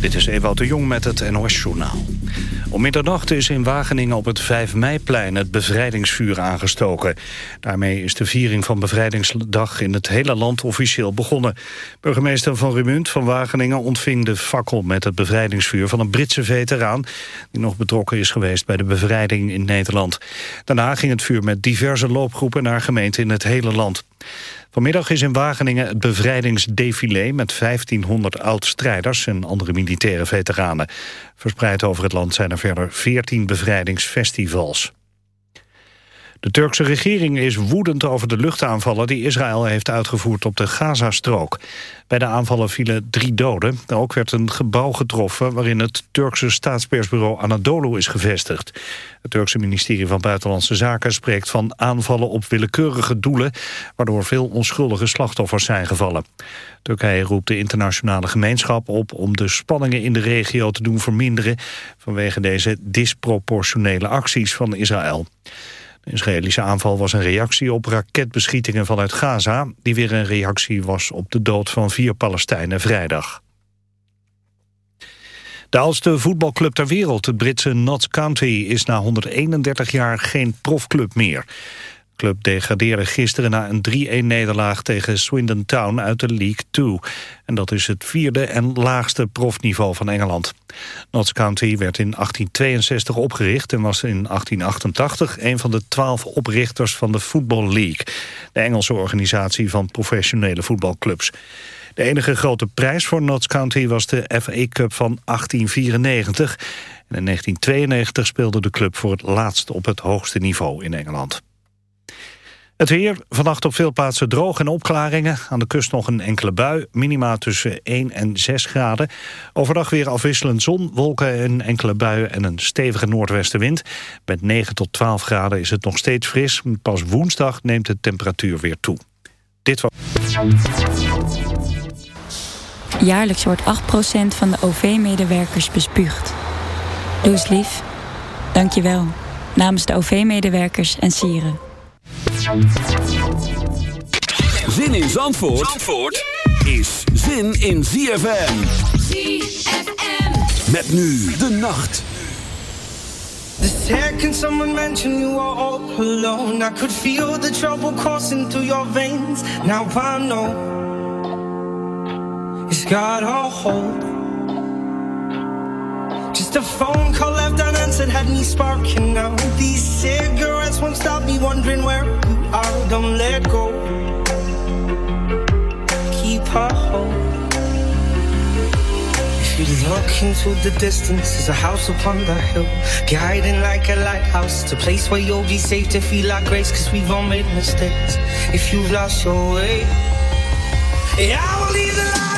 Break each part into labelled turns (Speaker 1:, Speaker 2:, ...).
Speaker 1: Dit is Ewout de Jong met het NOS-journaal. Om middernacht is in Wageningen op het 5 meiplein het bevrijdingsvuur aangestoken. Daarmee is de viering van Bevrijdingsdag in het hele land officieel begonnen. Burgemeester Van Rumunt van Wageningen ontving de fakkel met het bevrijdingsvuur van een Britse veteraan... die nog betrokken is geweest bij de bevrijding in Nederland. Daarna ging het vuur met diverse loopgroepen naar gemeenten in het hele land. Vanmiddag is in Wageningen het bevrijdingsdefilé met 1500 oud-strijders en andere militaire veteranen. Verspreid over het land zijn er verder 14 bevrijdingsfestivals. De Turkse regering is woedend over de luchtaanvallen die Israël heeft uitgevoerd op de Gazastrook. Bij de aanvallen vielen drie doden. Ook werd een gebouw getroffen waarin het Turkse staatspersbureau Anadolu is gevestigd. Het Turkse ministerie van Buitenlandse Zaken spreekt van aanvallen op willekeurige doelen, waardoor veel onschuldige slachtoffers zijn gevallen. Turkije roept de internationale gemeenschap op om de spanningen in de regio te doen verminderen vanwege deze disproportionele acties van Israël. De Israëlische aanval was een reactie op raketbeschietingen vanuit Gaza... die weer een reactie was op de dood van vier Palestijnen vrijdag. De oudste voetbalclub ter wereld, het Britse Notts County... is na 131 jaar geen profclub meer club degradeerde gisteren na een 3-1-nederlaag tegen Swindon Town uit de League 2. En dat is het vierde en laagste profniveau van Engeland. Notts County werd in 1862 opgericht en was in 1888 een van de twaalf oprichters van de Football League, de Engelse organisatie van professionele voetbalclubs. De enige grote prijs voor Notts County was de FA Cup van 1894. En in 1992 speelde de club voor het laatst op het hoogste niveau in Engeland. Het weer, vannacht op veel plaatsen droog en opklaringen. Aan de kust nog een enkele bui, minima tussen 1 en 6 graden. Overdag weer afwisselend zon, wolken en enkele buien en een stevige noordwestenwind. Met 9 tot 12 graden is het nog steeds fris. Pas woensdag neemt de temperatuur weer toe. Dit was...
Speaker 2: Jaarlijks wordt 8% van de OV-medewerkers bespuugd. Doe eens lief. Dank je wel. Namens de OV-medewerkers en sieren.
Speaker 3: Zin in Zandvoort, Zandvoort is zin in ZFM. ZFM. Met nu de nacht.
Speaker 4: The second someone mentioned you were all alone, I could feel the trouble coursing through your veins. Now I know it's got a hold. Just a phone call left unanswered had me sparking now. These cigarettes won't stop me wondering where you are. Don't let go. Keep a hold. If you look into the distance, there's a house upon the hill, guiding like a lighthouse. It's a place where you'll be safe to feel like grace, cause we've all made mistakes. If you've lost your way, yeah, I will leave the light.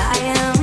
Speaker 5: I
Speaker 6: am.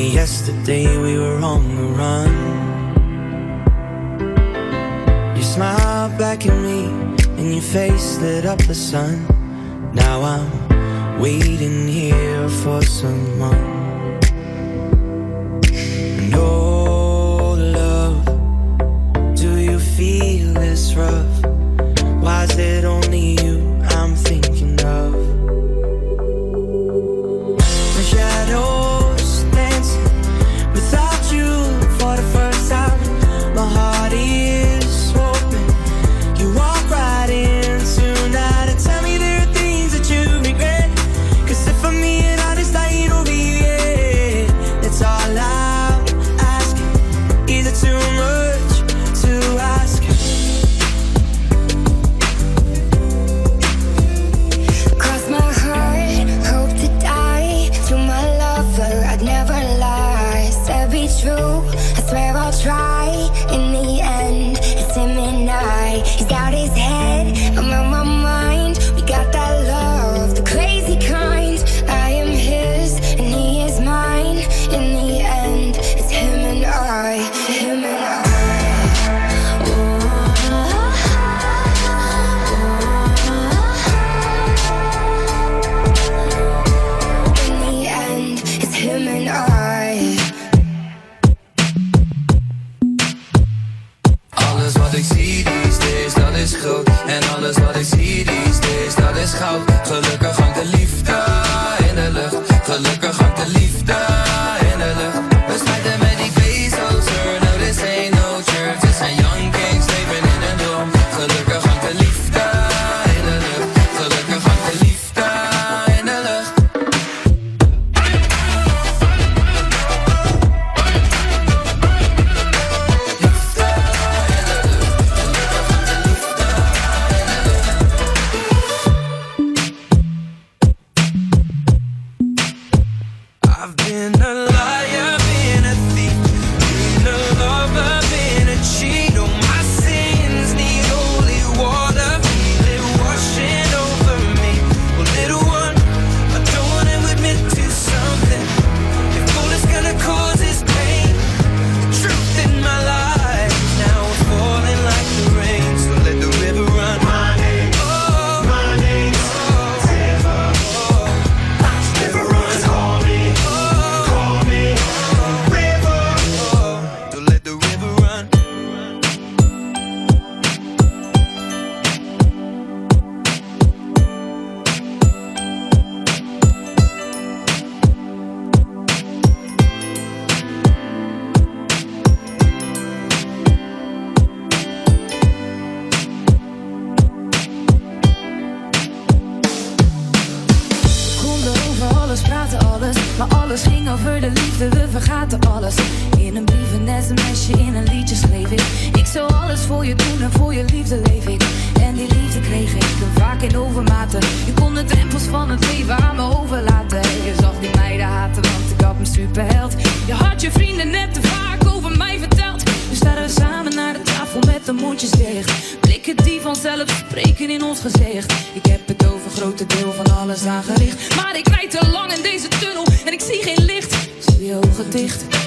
Speaker 6: me
Speaker 7: yesterday we were on the run. You smiled back at me and your face lit up the sun. Now I'm waiting here for someone. And oh, love, do you feel this rough?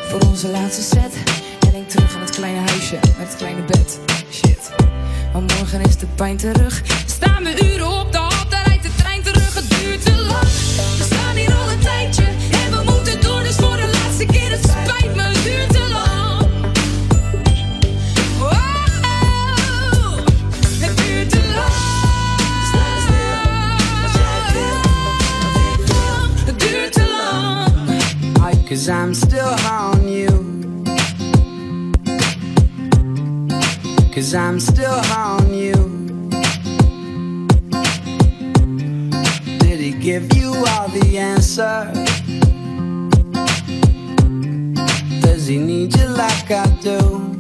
Speaker 8: voor onze laatste set. En denk terug aan het kleine huisje met het kleine bed. Shit, want morgen is de pijn terug. Staan we uren op de hap, daar rijdt de trein terug. Het duurt te lang. We staan hier al een tijdje en we moeten door, dus voor de laatste keer. Het spijt me, het duurt
Speaker 9: Cause I'm still on you. Cause I'm still on you. Did he give you all the answers? Does he need you like I do?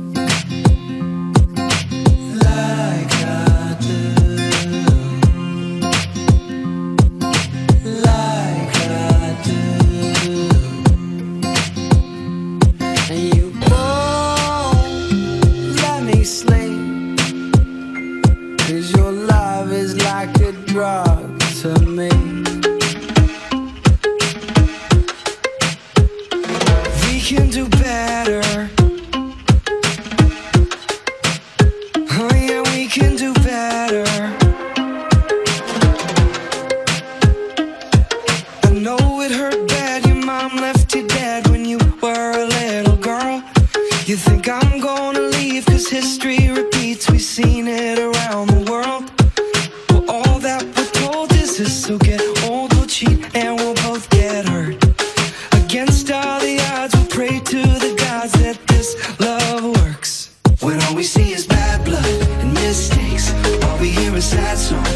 Speaker 9: sad
Speaker 7: song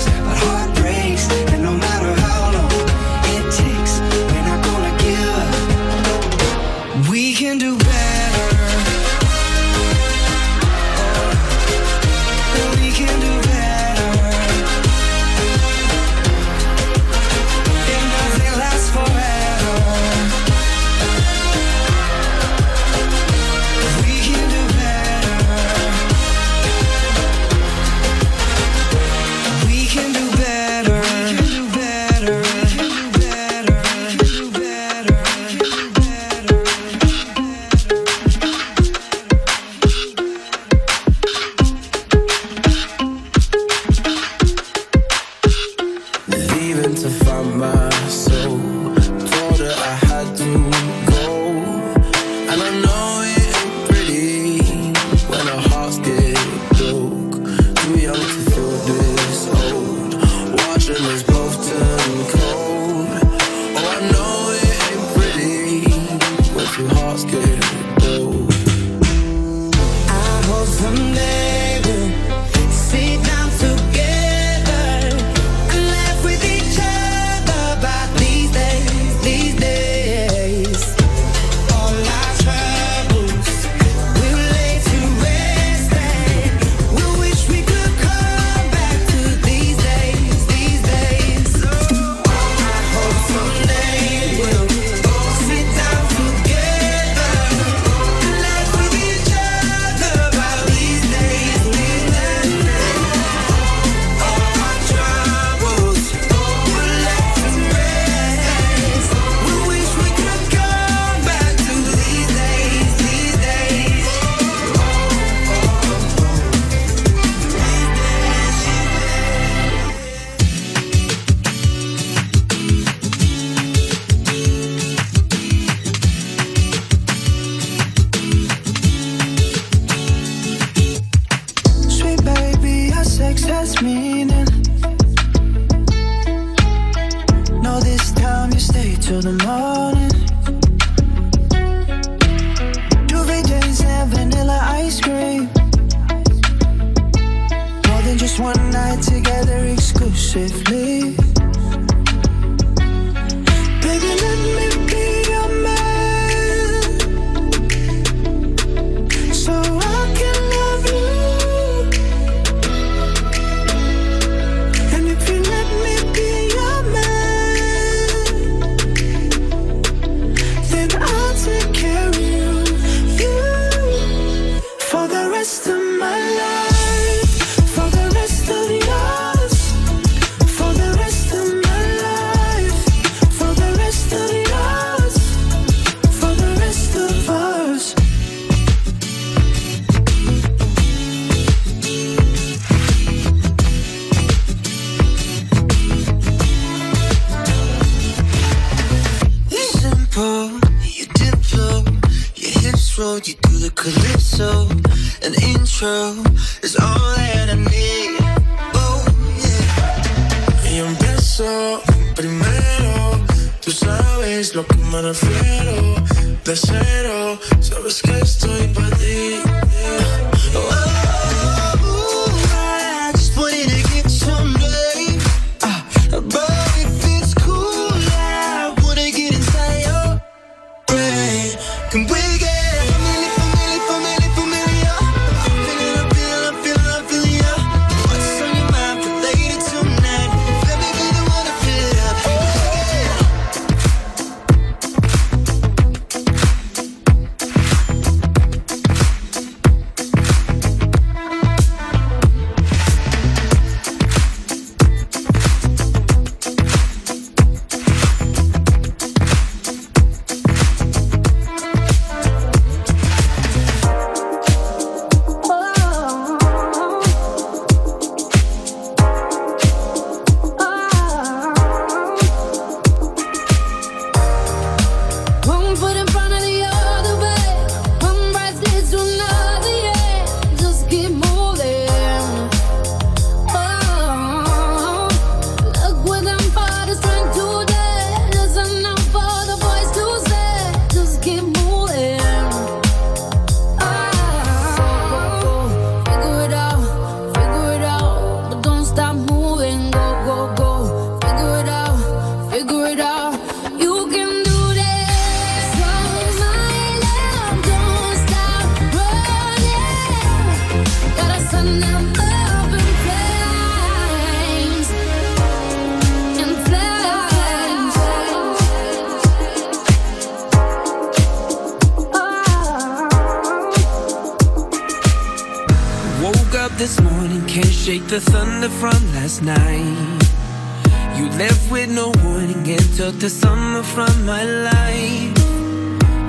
Speaker 7: life.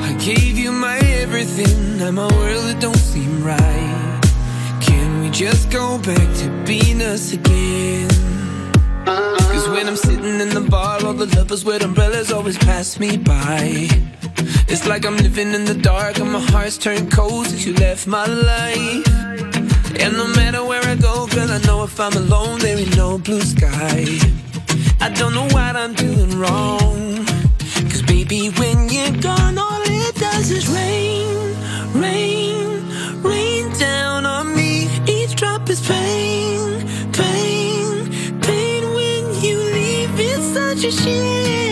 Speaker 7: I gave you my everything, now my world it don't seem right. Can we just go back to being us again? Cause when I'm sitting in the bar, all the lovers with umbrellas always pass me by. It's like I'm living in the dark and my heart's turned cold since you left my life. And no matter where I go, girl, I know if I'm alone, there ain't no blue sky. I don't know what I'm doing wrong Baby, when you're gone, all it does is rain, rain, rain down on me. Each drop is pain, pain, pain. When you leave, it's such a shame.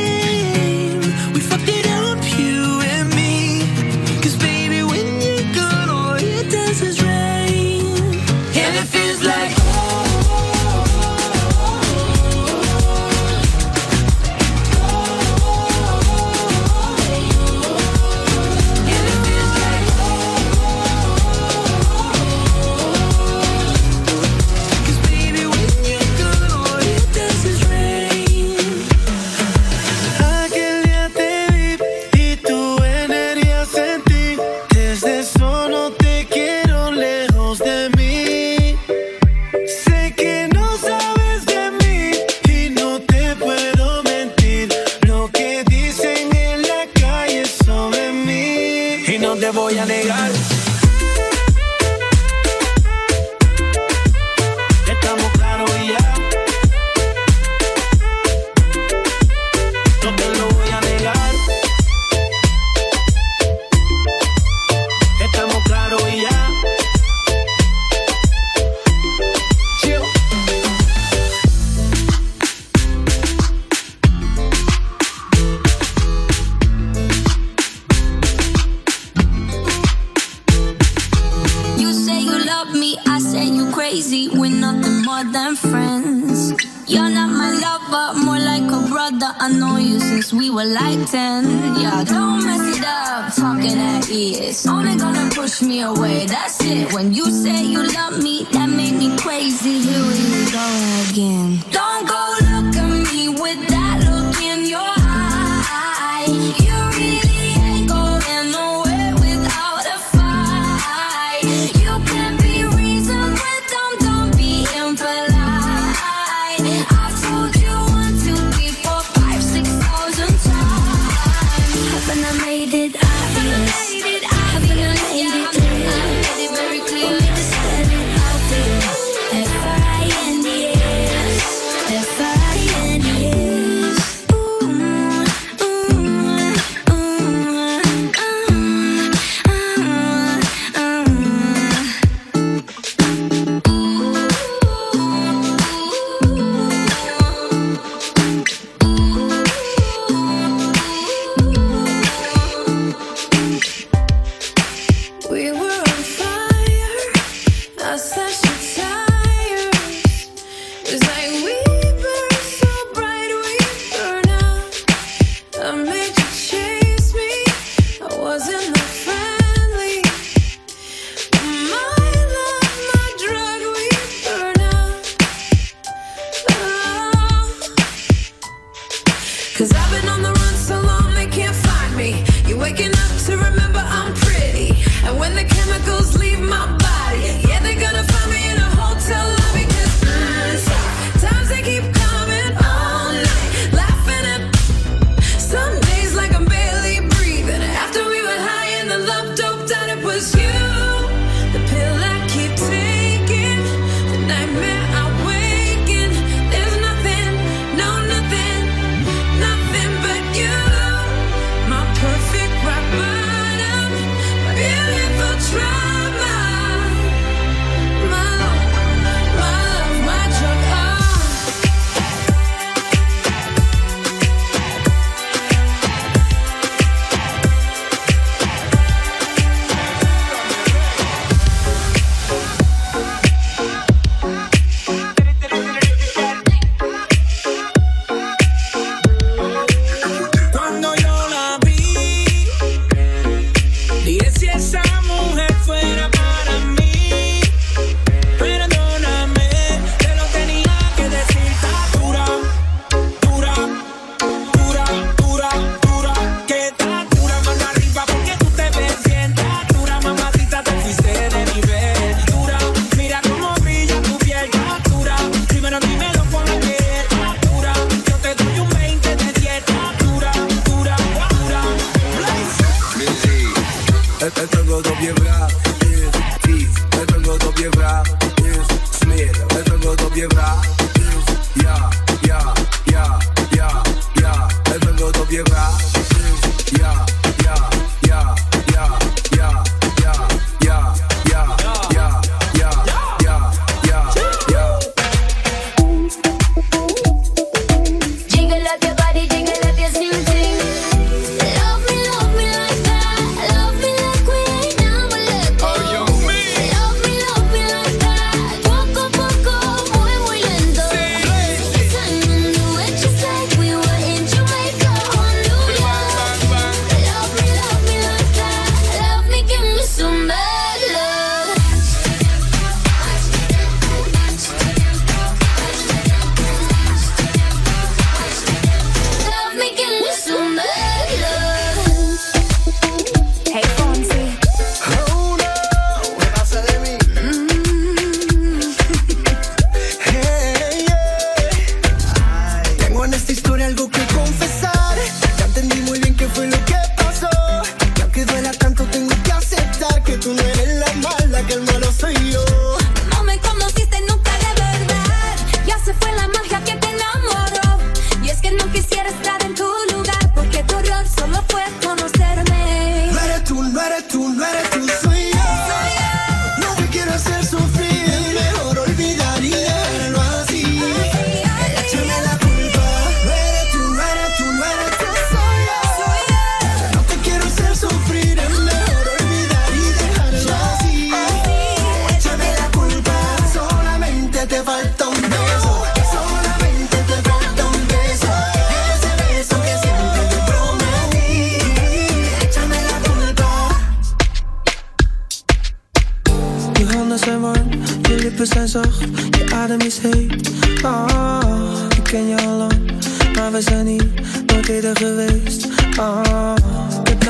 Speaker 5: were like 10. Yeah, don't mess it up, talking at ears. Only gonna push me away, that's it. When you say you love me, that made me crazy. Here we go again. Don't go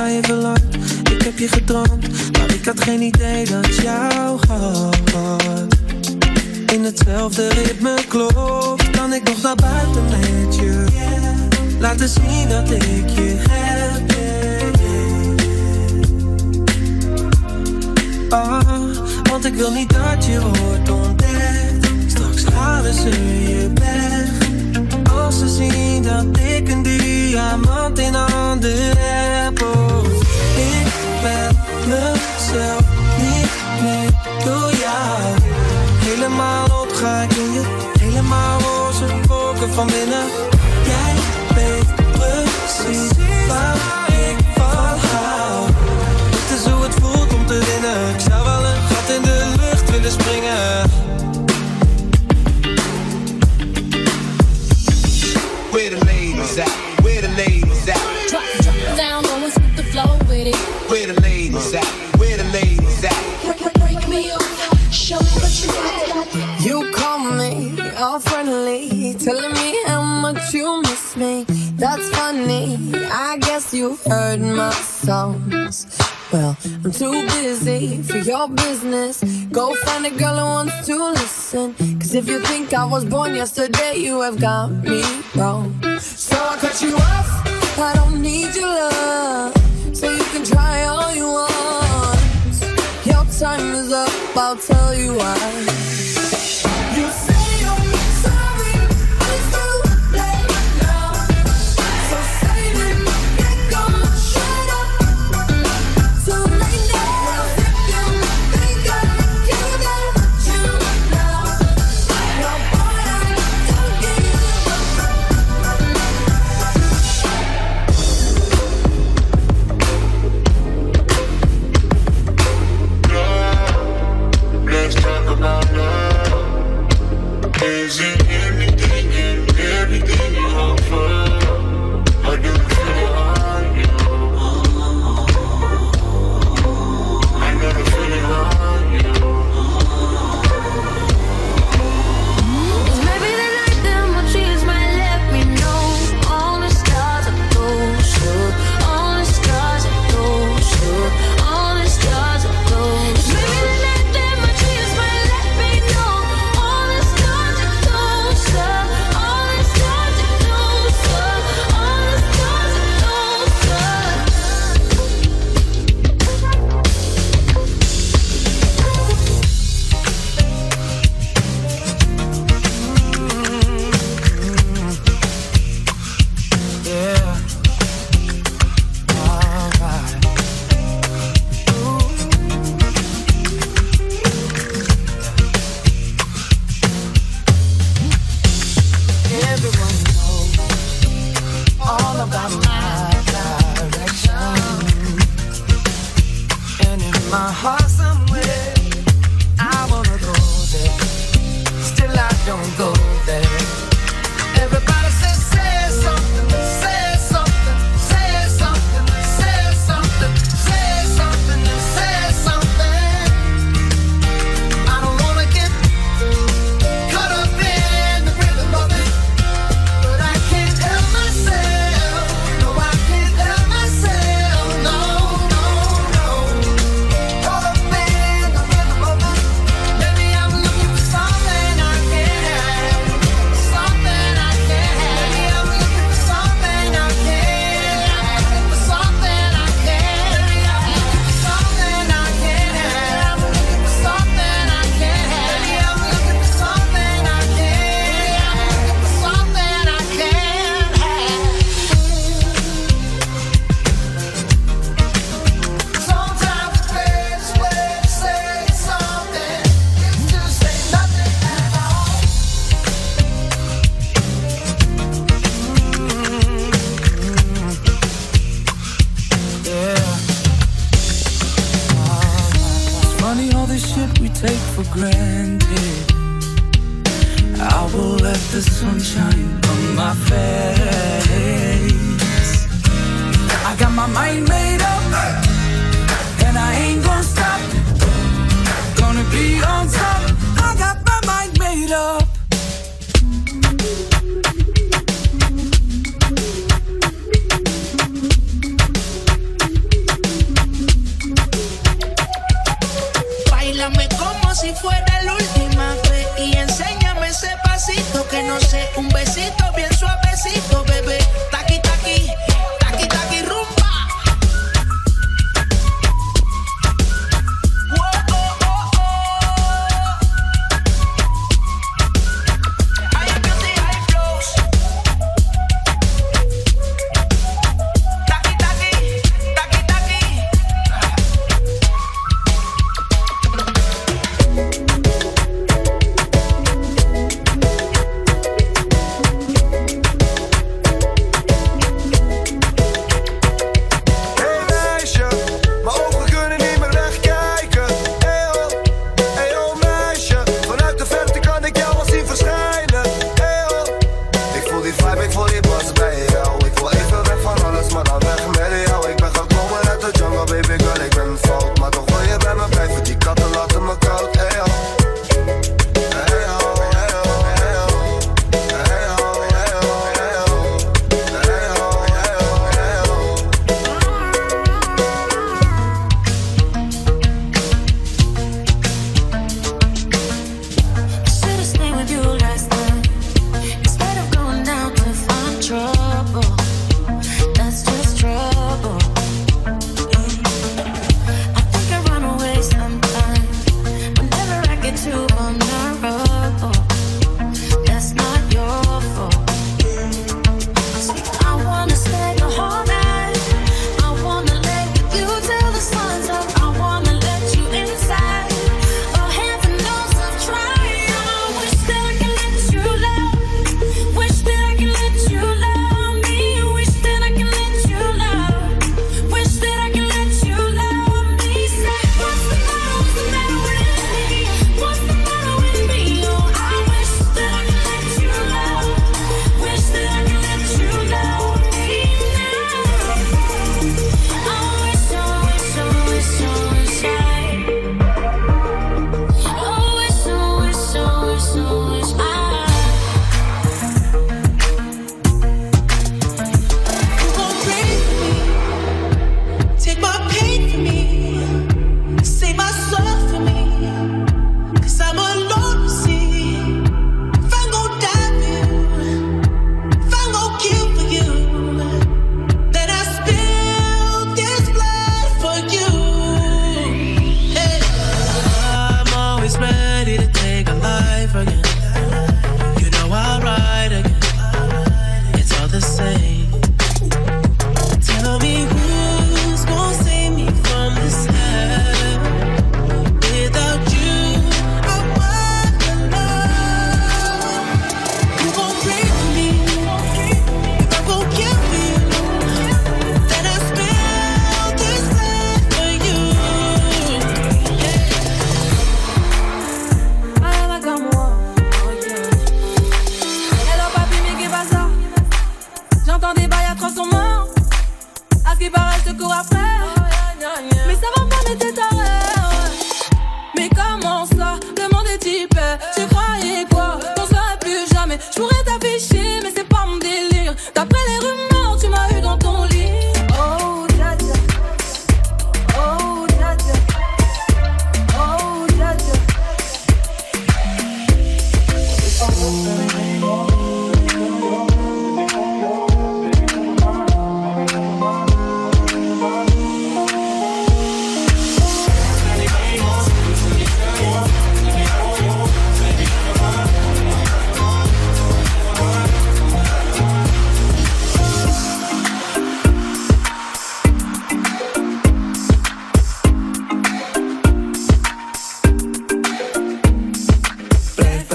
Speaker 7: Ik heb je gedroomd, maar ik had geen idee dat jouw had. in hetzelfde ritme klopt. Kan ik nog naar buiten met je? Laten zien dat ik je heb. Ah, oh, want ik wil niet dat je wordt ontdekt. Straks halen ze je weg als ze zien dat ik een diamant in de heb. Oh, ik ben mezelf niet meer door jou. Helemaal opga ik in je, helemaal onze koken van binnen. Jij weet precies waar ik van hou. Het is hoe het voelt om te winnen. Ik zou wel een gat in de lucht willen springen.
Speaker 8: you
Speaker 10: heard my songs. Well, I'm too busy for your business. Go find a girl who wants to listen. Cause if you think I was born yesterday, you have got me wrong. So I cut you off. I don't need your love. So you can try all you want. Your time is up, I'll tell you why. You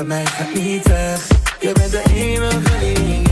Speaker 11: bij mij gaat. Je bent de enige die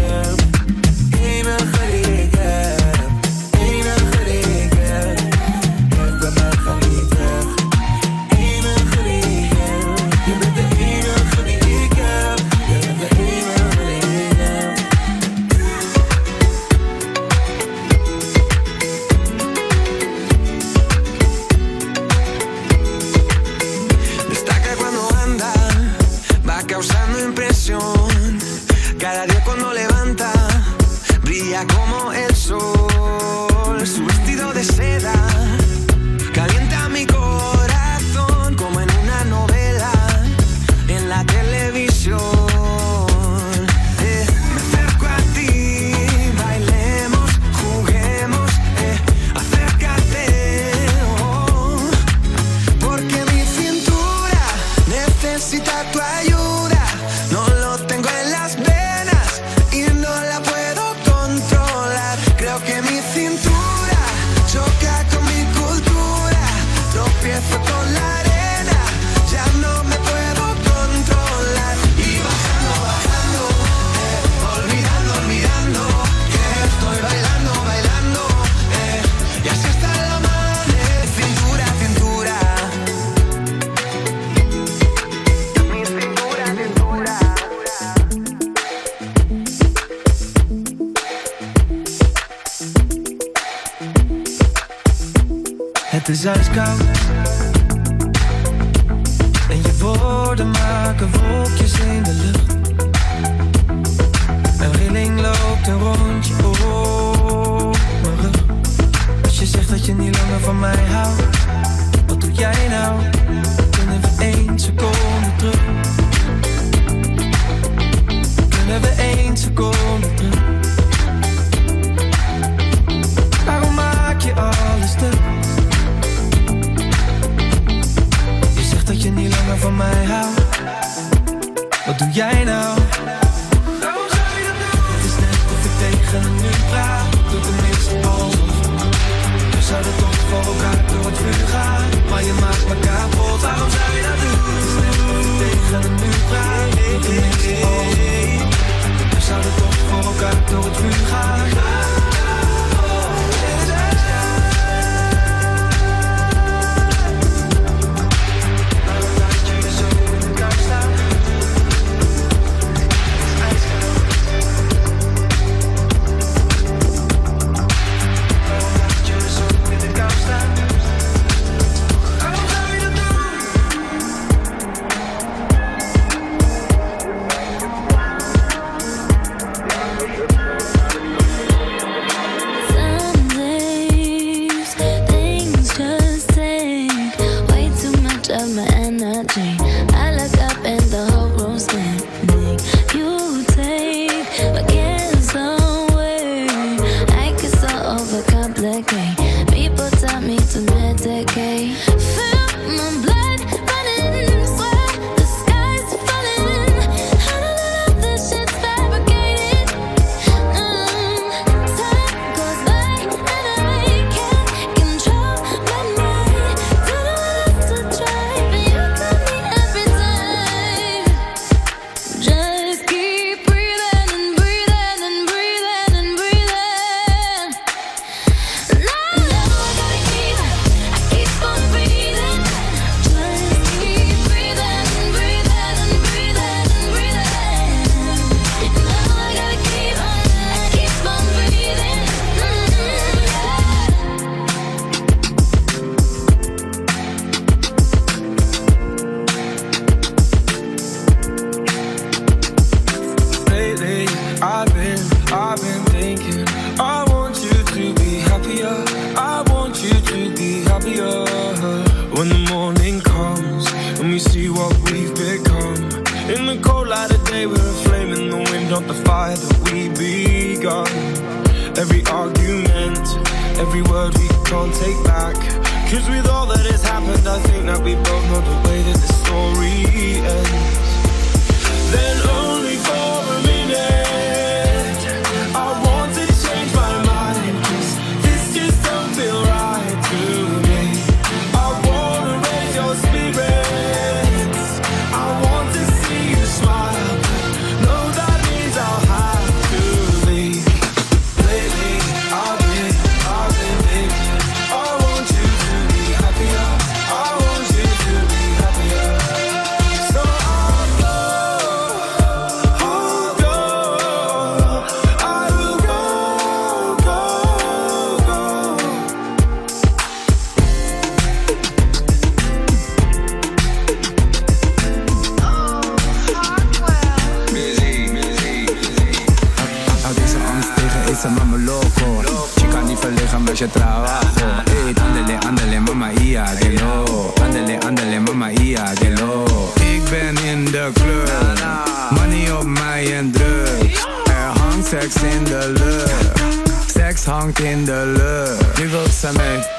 Speaker 11: je niet langer van mij houdt
Speaker 12: cuando yo trabajo. Ey, mama, ia, que lo. andele ándele, mama, ia, que lo. Ik ben in de club, money op mij en druk. Er hangt seks in de lucht, seks hangt in de lucht. Nu wil ze.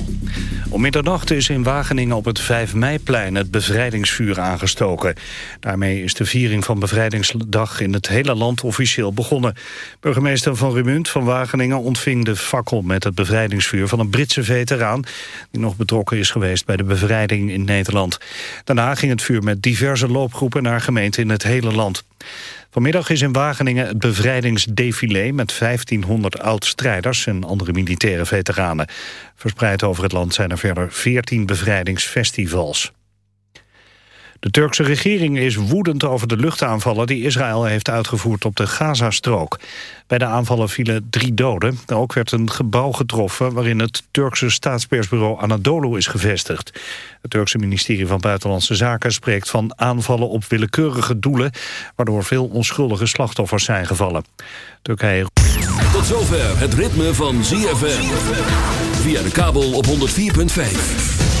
Speaker 1: Om middernacht is in Wageningen op het 5 meiplein het bevrijdingsvuur aangestoken. Daarmee is de viering van Bevrijdingsdag in het hele land officieel begonnen. Burgemeester Van Rumunt van Wageningen ontving de fakkel met het bevrijdingsvuur van een Britse veteraan... die nog betrokken is geweest bij de bevrijding in Nederland. Daarna ging het vuur met diverse loopgroepen naar gemeenten in het hele land. Vanmiddag is in Wageningen het bevrijdingsdefilé met 1500 oud-strijders en andere militaire veteranen. Verspreid over het land zijn er verder 14 bevrijdingsfestivals. De Turkse regering is woedend over de luchtaanvallen die Israël heeft uitgevoerd op de Gazastrook. Bij de aanvallen vielen drie doden. Ook werd een gebouw getroffen waarin het Turkse staatspersbureau Anadolu is gevestigd. Het Turkse ministerie van Buitenlandse Zaken spreekt van aanvallen op willekeurige doelen, waardoor veel onschuldige slachtoffers zijn gevallen. Turkije
Speaker 3: Tot zover het ritme van ZFM. Via de kabel op 104.5.